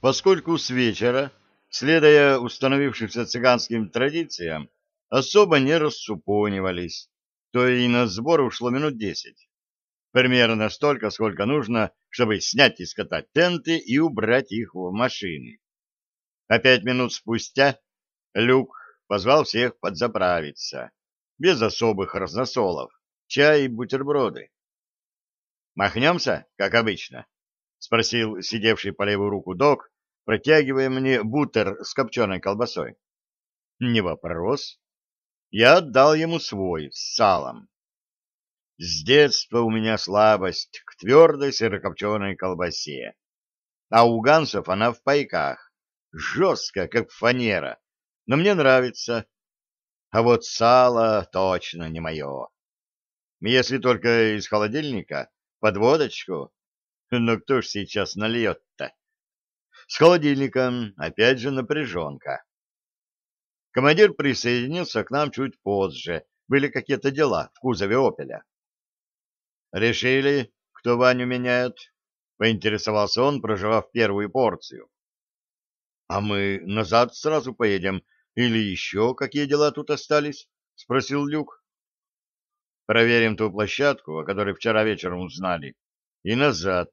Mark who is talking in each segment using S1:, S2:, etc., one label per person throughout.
S1: Поскольку с вечера, следуя установившимся цыганским традициям, особо не рассупонивались, то и на сбор ушло минут десять. Примерно столько, сколько нужно, чтобы снять и скатать тенты и убрать их в машины. А пять минут спустя Люк позвал всех подзаправиться, без особых разносолов, чай и бутерброды. «Махнемся, как обычно?» — спросил сидевший по левую руку док, протягивая мне бутер с копченой колбасой. «Не вопрос». Я отдал ему свой, с салом. С детства у меня слабость к твердой сырокопченой колбасе. А у гансов она в пайках, жесткая, как фанера, но мне нравится. А вот сало точно не мое. Если только из холодильника, под водочку. Но кто ж сейчас нальет-то? С холодильником опять же напряженка. Командир присоединился к нам чуть позже. Были какие-то дела в кузове «Опеля». «Решили, кто Ваню меняет?» — поинтересовался он, проживав первую порцию. «А мы назад сразу поедем или еще какие дела тут остались?» — спросил Люк. «Проверим ту площадку, о которой вчера вечером узнали, и назад».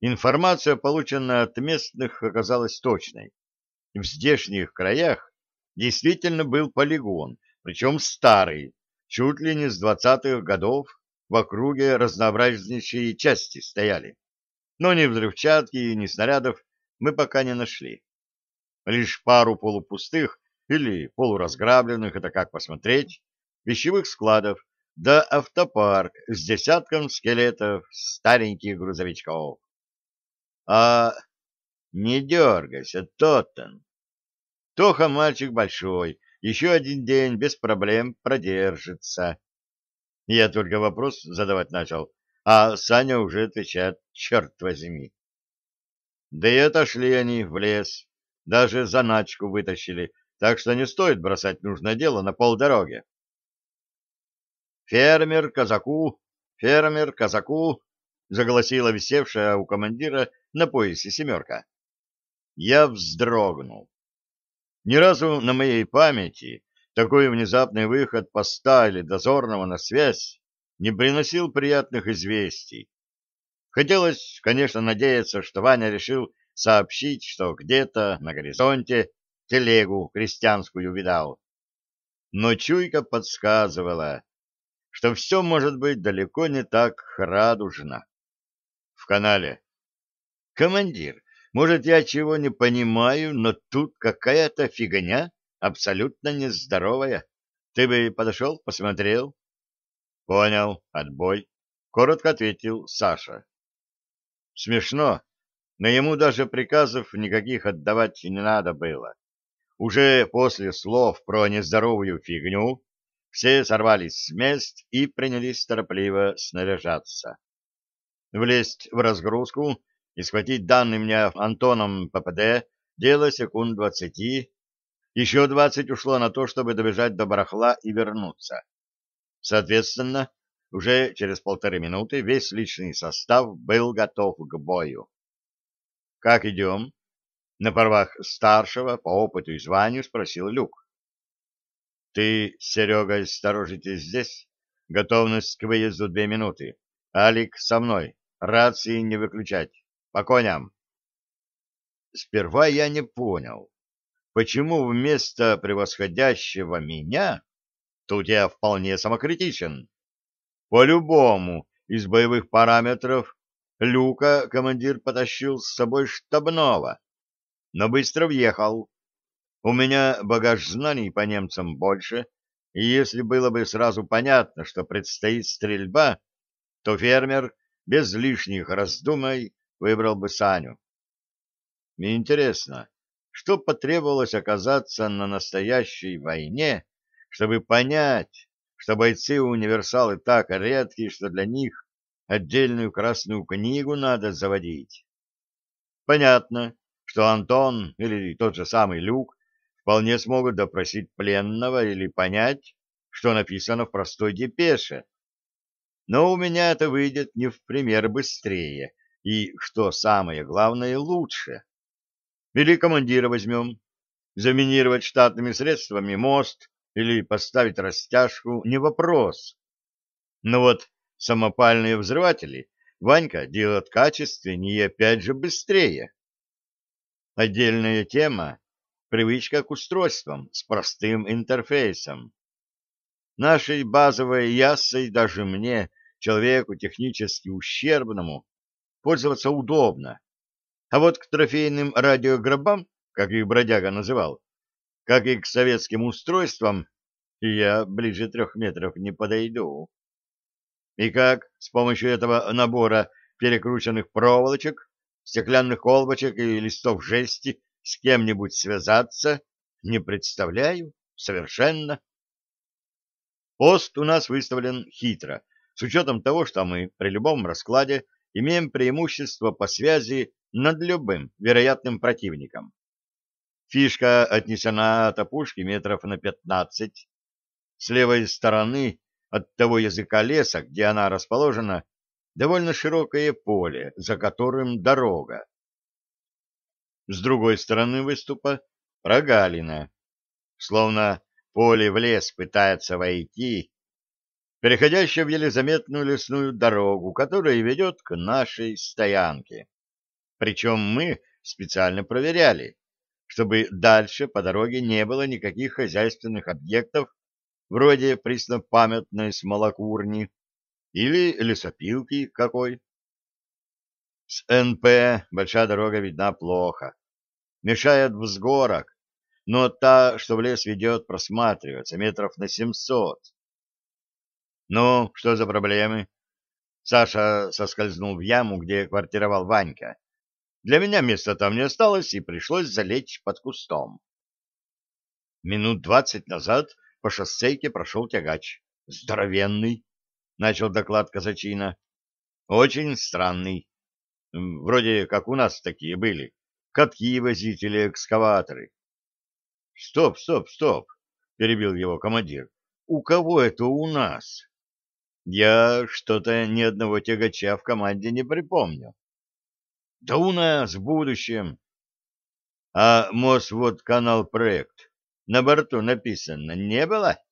S1: Информация, полученная от местных, оказалась точной. В здешних краях действительно был полигон, причем старый, чуть ли не с двадцатых годов, в округе разнообразнейшие части стояли. Но ни взрывчатки, ни снарядов мы пока не нашли. Лишь пару полупустых или полуразграбленных, это как посмотреть, вещевых складов, да автопарк с десятком скелетов стареньких грузовичков. А не дергайся, Тоттен. Тоха мальчик большой, еще один день без проблем продержится. Я только вопрос задавать начал, а Саня уже отвечает, черт возьми. Да и отошли они в лес, даже заначку вытащили, так что не стоит бросать нужное дело на полдороги. «Фермер казаку, фермер казаку», — заголосила висевшая у командира на поясе семерка. Я вздрогнул. Ни разу на моей памяти такой внезапный выход поста или дозорного на связь не приносил приятных известий. Хотелось, конечно, надеяться, что Ваня решил сообщить, что где-то на горизонте телегу крестьянскую видал. Но чуйка подсказывала, что все может быть далеко не так радужно. В канале. «Командир, может, я чего не понимаю, но тут какая-то фигня?» абсолютно нездоровая. Ты бы подошел, посмотрел? — Понял, отбой, — коротко ответил Саша. Смешно, но ему даже приказов никаких отдавать не надо было. Уже после слов про нездоровую фигню все сорвались с мест и принялись торопливо снаряжаться. Влезть в разгрузку и схватить данный мне Антоном ППД дело секунд двадцати еще двадцать ушло на то, чтобы добежать до барахла и вернуться. Соответственно, уже через полторы минуты весь личный состав был готов к бою. «Как идем?» На правах старшего по опыту и званию спросил Люк. «Ты с Серегой сторожитесь здесь? Готовность к выезду две минуты. Алик со мной. Рации не выключать. По коням». Сперва я не понял, почему вместо превосходящего меня тут я вполне самокритичен. По-любому из боевых параметров Люка командир потащил с собой штабного, но быстро въехал. У меня багаж знаний по немцам больше, и если было бы сразу понятно, что предстоит стрельба, то фермер без лишних раздумий выбрал бы Саню. Мне интересно, что потребовалось оказаться на настоящей войне, чтобы понять, что бойцы-универсалы так редки, что для них отдельную красную книгу надо заводить. Понятно, что Антон или тот же самый Люк вполне смогут допросить пленного или понять, что написано в простой депеше. Но у меня это выйдет не в пример быстрее, и, что самое главное, лучше. Или командира возьмем. Заминировать штатными средствами мост или поставить растяжку — не вопрос. Но вот самопальные взрыватели Ванька делает качественнее и опять же быстрее. Отдельная тема — привычка к устройствам с простым интерфейсом. Нашей базовой яссой даже мне, человеку технически ущербному, пользоваться удобно. А вот к трофейным радиогробам, как их бродяга называл, как и к советским устройствам, я ближе трех метров не подойду. И как с помощью этого набора перекрученных проволочек, стеклянных колбочек и листов жести с кем-нибудь связаться, не представляю совершенно. Пост у нас выставлен хитро, с учетом того, что мы при любом раскладе имеем преимущество по связи над любым вероятным противником. Фишка отнесена от опушки метров на пятнадцать. С левой стороны от того языка леса, где она расположена, довольно широкое поле, за которым дорога. С другой стороны выступа прогалина, словно поле в лес пытается войти, переходящая в еле заметную лесную дорогу, которая ведет к нашей стоянке. Причем мы специально проверяли, чтобы дальше по дороге не было никаких хозяйственных объектов, вроде преснопамятной смолокурни или лесопилки какой. С НП большая дорога видна плохо. Мешает взгорок, но та, что в лес ведет, просматривается метров на семьсот. Ну, что за проблемы? Саша соскользнул в яму, где квартировал Ванька. Для меня места там не осталось, и пришлось залечь под кустом. Минут двадцать назад по шоссейке прошел тягач. Здоровенный, — начал доклад казачина. Очень странный. Вроде как у нас такие были. Катки возители, экскаваторы. — Стоп, стоп, стоп, — перебил его командир. — У кого это у нас? Я что-то ни одного тягача в команде не припомню. — Да у нас в будущем. — А Мосводканал проект на борту написано не было?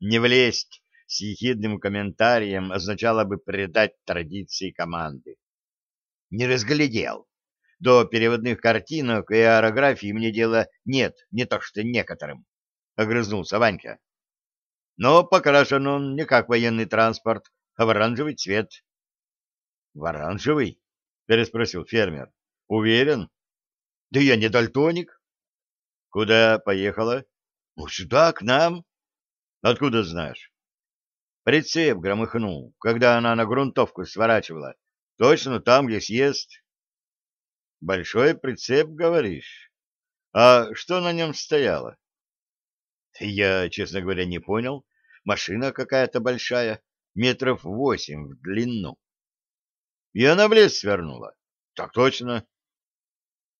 S1: Не влезть с ехидным комментарием означало бы предать традиции команды. Не разглядел. До переводных картинок и аэрографии мне дела нет, не то что некоторым, — огрызнулся Ванька. Но покрашен он не как военный транспорт, а в оранжевый цвет. — В оранжевый? — переспросил фермер. — Уверен? — Да я не дальтоник. — Куда поехала? — Ну, сюда, к нам. — Откуда знаешь? — Прицеп громыхнул, когда она на грунтовку сворачивала. Точно там, где съезд. — Большой прицеп, говоришь? А что на нем стояло? — Я, честно говоря, не понял. Машина какая-то большая, метров восемь в длину. И она в лес свернула. Так точно.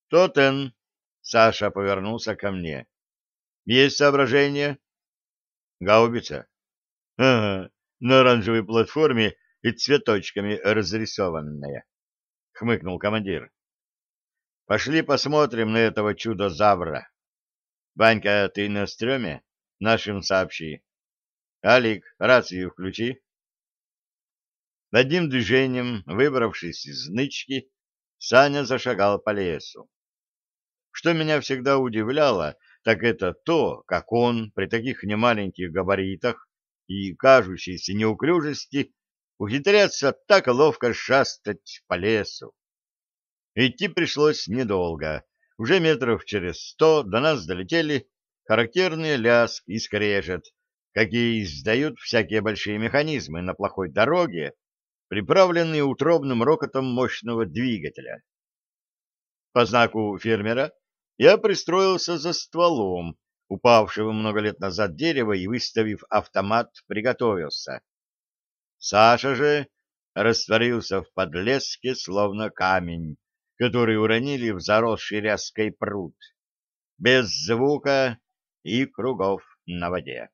S1: Тотен. Саша повернулся ко мне. Есть соображение? Гаубица. Ага, на оранжевой платформе и цветочками разрисованная. Хмыкнул командир. Пошли посмотрим на этого чудо-завра. Ванька, ты на стреме? Нашим сообщи. Алик, рацию включи. Одним движением, выбравшись из нычки, Саня зашагал по лесу. Что меня всегда удивляло, так это то, как он при таких немаленьких габаритах и кажущейся неуклюжести ухитряется так ловко шастать по лесу. Идти пришлось недолго. Уже метров через сто до нас долетели характерные ляск и скрежет, какие издают всякие большие механизмы на плохой дороге, приправленные утробным рокотом мощного двигателя. По знаку фермера я пристроился за стволом, упавшего много лет назад дерева, и, выставив автомат, приготовился. Саша же растворился в подлеске, словно камень, который уронили в заросший ряской пруд, без звука и кругов на воде.